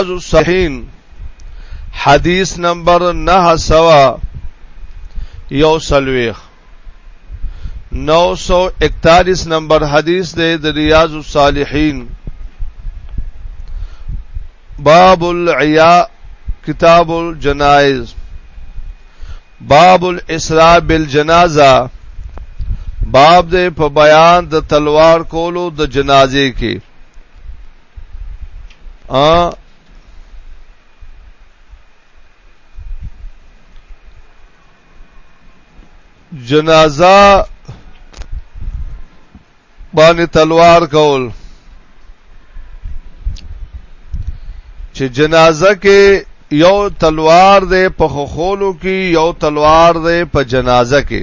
ریاض الصحین حدیث نمبر 900 یو سلویخ 941 نمبر حدیث دی د ریاض الصالحین باب العیا کتاب الجنائز باب الاسراء بالجنازه باب دې په بیان د تلوار کولو د جنازې کې ا جنازه باندې تلوار کول چې جنازه کې یو تلوار دی په خولو کې یو تلوار دی په جنازه کې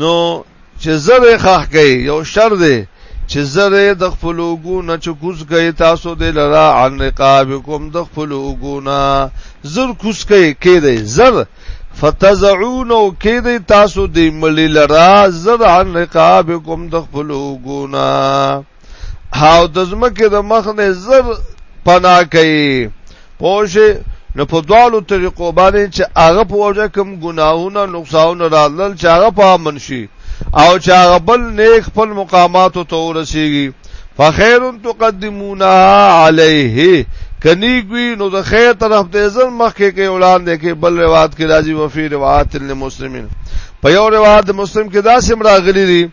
نو چې زره خخ گئی یو شر دی چې زره د خپل وګو نه چکوز گئی تاسو د لرا عن رقابکم د خپل وګو نه زر کوس کې کې دی زر فتزعون او کې دی تاسو د ملي لرا زر عن رقابکم د خپل وګو نه هاو د زمکه د مخ نه زر پنا کوي پوشه نو په دوالو طریقو باندې چې هغه په وجه کوم ګناهونه نقصانونه رالل چې هغه په امن شي او چې هغه بل نیک خپل مقامات ته ورسیږي فخير تقدمونا عليه کنیک وی نو د خیر طرف ته زر مخکې کې اولان دي کې بل روایت کې راځي وفي روایت للمسلمین په یو روایت مسلم کې دا سم راغلي دي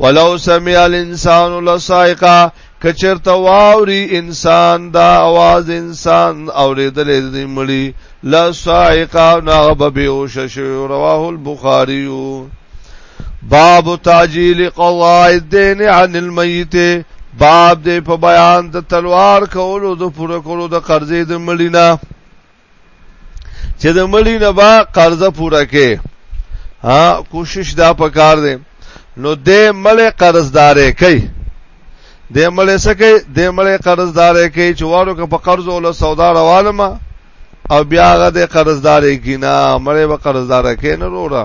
ولو سمع الانسان لصائقا کچرته واوري انسان دا आवाज انسان اوریدلې دې مړي لصائقا نغب بهوش شو رواه البخاري باب تعجیل قضاء الدين عن الميت باب دې په بیان د تلوار کولو د پوره کولو د قرضې د مړینا چې د مړی نه با قرضه پوره کې ها کوشش دا پکار دی نو د مړ قرضدارې کوي د مړ سکه د مړ قرضدارې کوي چې وارو که په قرض او له سودا روانه ما او بیا غ د قرضدارې کینا مړ به قرضدارې کین وروړه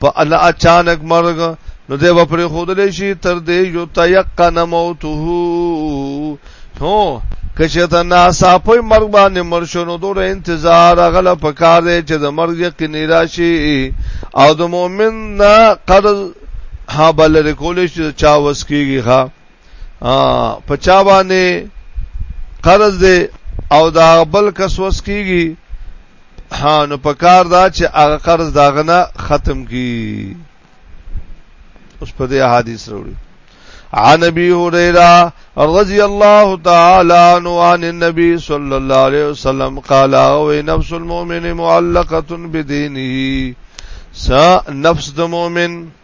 په الله اچانک مرګ نو دی به پرې خودلې شي تر دې یو تيقن موته هو کچته ناسا په مرګ باندې مرشونو دور انتظار غل پکار دی چې د مرګ یقین راشي او د مؤمن نه قرض ها بل رکول شي چا وس کیږي ها په چا باندې قرض دی او دا بل کس وس کیږي ها نو پکار دا چې هغه قرض داغه نه ختم کی اوس په دې حدیث وروړي عن ابي هريره رضي الله تعالى عنه عن النبي صلى الله عليه وسلم قال او نفس المؤمن معلقه بدينه س نفس د مؤمن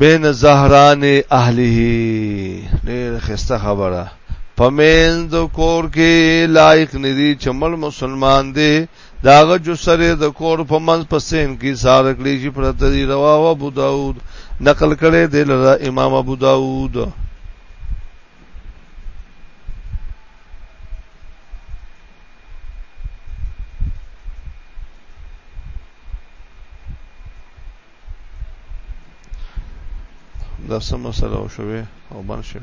بین زهران اهله ډیر خسته خبره پمین د کور کې لایق ندی چمل مسلمان دی داغه جو سره د کور په منځ په سین کې سار کړی چې پرته دی روا او ابو داود نقل کړي دی لره امام ابو داود دا سم مسله او شوه او بن شوه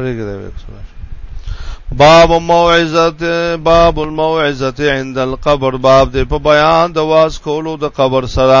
پرېږده به باب موعظه باب الموعظه عند القبر باب دې په بیان د واس کولو د قبر سره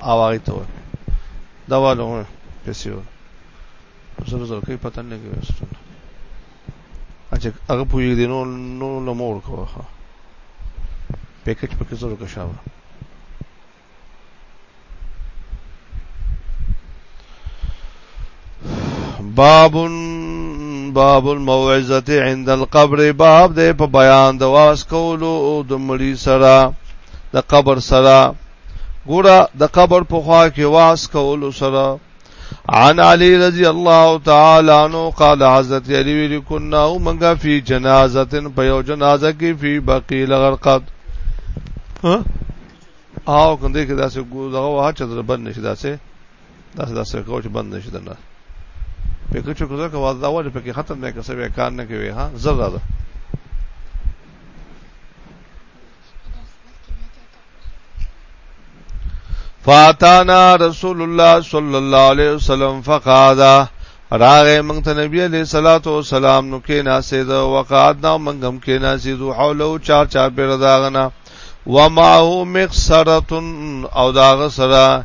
او هغه ته دا والو پیسې و زر زر کوي پته نه کوي استاد اچھا هغه پوي دي نو نو لمور کوه پیکج پکې زر کا شاوه باب باب الموعظه عند القبر باب دې په بیان د واس کولو او د مړي سره د قبر سره ګوره د قبر په خوا کې واس کولو سره عن علي رضی الله تعالی عنہ قال حضرت علي ویل كنا ومنغا في جنازه په یو جنازه کې في بقي لغرقد او کنده کې داسې ګوزغه واه چې در بند نشي داسې داسې داسې کوچ بند نشي دنه په کې چې کوزه کوا دا وله په کې ختم نه کسه به کار نه کوي ها زر راځه فاتانا رسول الله صلی الله علیه وسلم فقادا راغه مونږ ته نبی علیہ الصلات والسلام نو کې ناسید وقعدنا مونږم کې ناسید حوله چار چار پر داغنا ومعه مخسرتن او داغ سره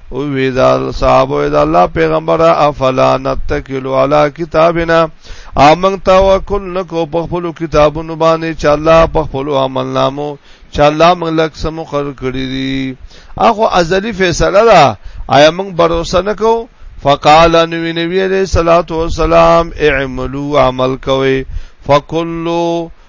او وی دا صحابه دا الله پیغمبر افلا نتکل علی کتابنا امن توکل نکو په خپل کتابونو باندې چې الله په خپل عمل نامو چې الله موږ لک سم مقرر کړی دي اخو ازلی فیصله ده آیا موږ باور وسنکو فقال نبی نبی علیہ الصلوۃ والسلام اعملوا عمل کوي فکلوا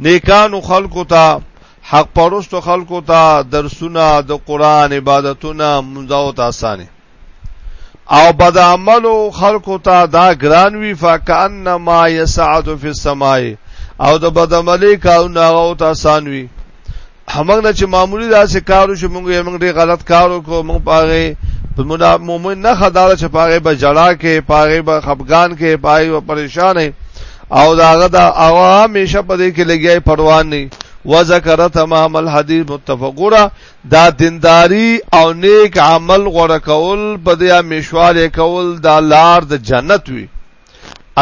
نیکانو خلقو ته حق پرستو خلقو ته درسونه د قران عبادتونه منځو ته اسانه او بد عملو خلقو ته دا ګران وی فکانما یسعد فی السماء او د بد عملی کارونه او ته اسان وی همغه نه چې معمولی داسې کارو چې موږ یې موږ ډېر غلط کارو کو موږ پاره په مولا مومن نه خدای چې پاره به جړا کې پاره به خفقان کې پاره به پریشان او داغه دا اوا همیشه په دې کې لګیای پروان نه وذکر تمام الحدیث متفقورا دا دینداری او نیک عمل غوړه کول په دې همیشواله کول دا لار د جنت وی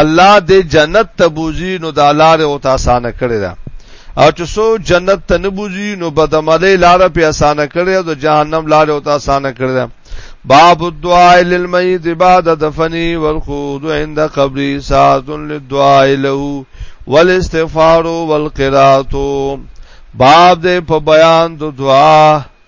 الله دې جنت ته بوزي نو دا لار او ته اسانه کړی دا او چې سو جنت ته نه بوزي نو بدعملي لار په اسانه کړی او د جهنم لار او ته اسانه کړی دا باب الدعاء للميت بعد دفنه والخوض عند قبره ساعه للدعاء له والاستغفار والقراءه باب دې په بیان د دعا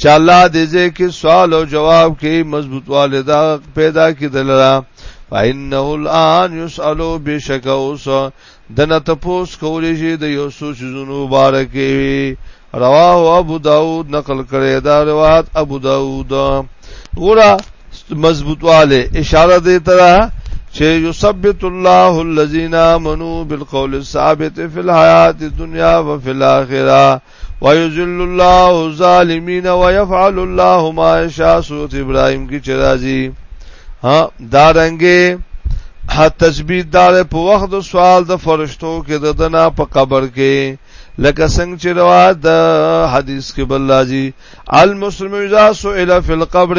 چې الله دې دې کې سوال او جواب کې مضبوط والدا پیدا کې دلرا فإنه الآن يسألو بشک اوس دنه تپوس کولې شي د یو سوچ زونو مبارکي رواه ابو داود نقل کړی دا روایت ابو داود ورا مضبوطواله اشاره دی ترا چې یثبت الله الذين امنوا بالقول الثابت في الحیات الدنيا وفي الاخره ويذل الله الظالمين ويفعل الله ما يشاء سورۃ ابراهيم کی چرازی ها دارنګه ها تثبیت دار په وخت د سوال د فرشتو کې د دنا په قبر کې لکه څنګه چې روایت د حدیث کې بل راځي المسلم اذا سئل فی القبر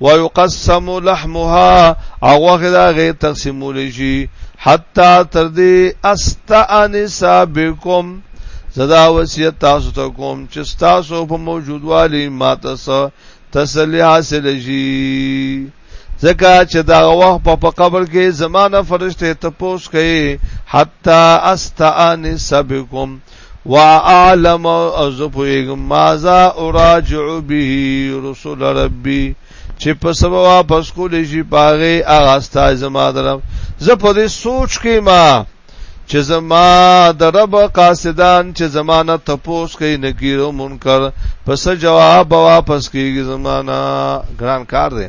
ويقسم لحمها او غدا غي تقسیمول شي حتا تر دې استانس بكم زدا وصیت تاسو ته کوم چې تاسو په موجودوالي ماته سره تسلی حاصل شي ځکه چې دا وخت په قبر کې زمانہ فرشته تپوس کوي حتا استانس بكم واعلم او زپویګم مازا اراجع به رسول ربي چې په سبا واپس کولې شي پاغه هغه استاد زما درم زه په دې سوچ کې ما چې زما د رب قاصدان چې زمانہ تپوس کوي نکیرو منکر پس جواب واپس کیږي زمانہ ګران کار دی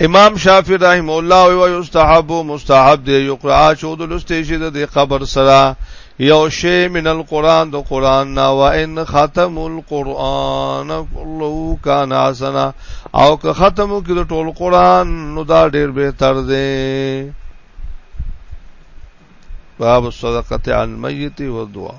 امام شافعی رحم الله او یستحب مستحب دی یو قرآن چود لسته شي د قبر سره یو شی من القرآن د قرآن نا و ان ختم القرآن کله کان حسنا او که ختمو کې د ټول قرآن نو دا ډیر بهتر دی باب الصدقه عن المیت والدعاء